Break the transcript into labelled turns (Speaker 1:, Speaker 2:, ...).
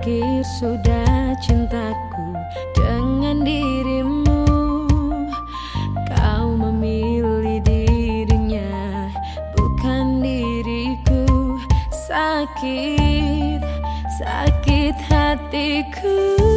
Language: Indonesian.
Speaker 1: Berakhir sudah cintaku dengan dirimu. Kau memilih dirinya bukan diriku. Sakit, sakit hatiku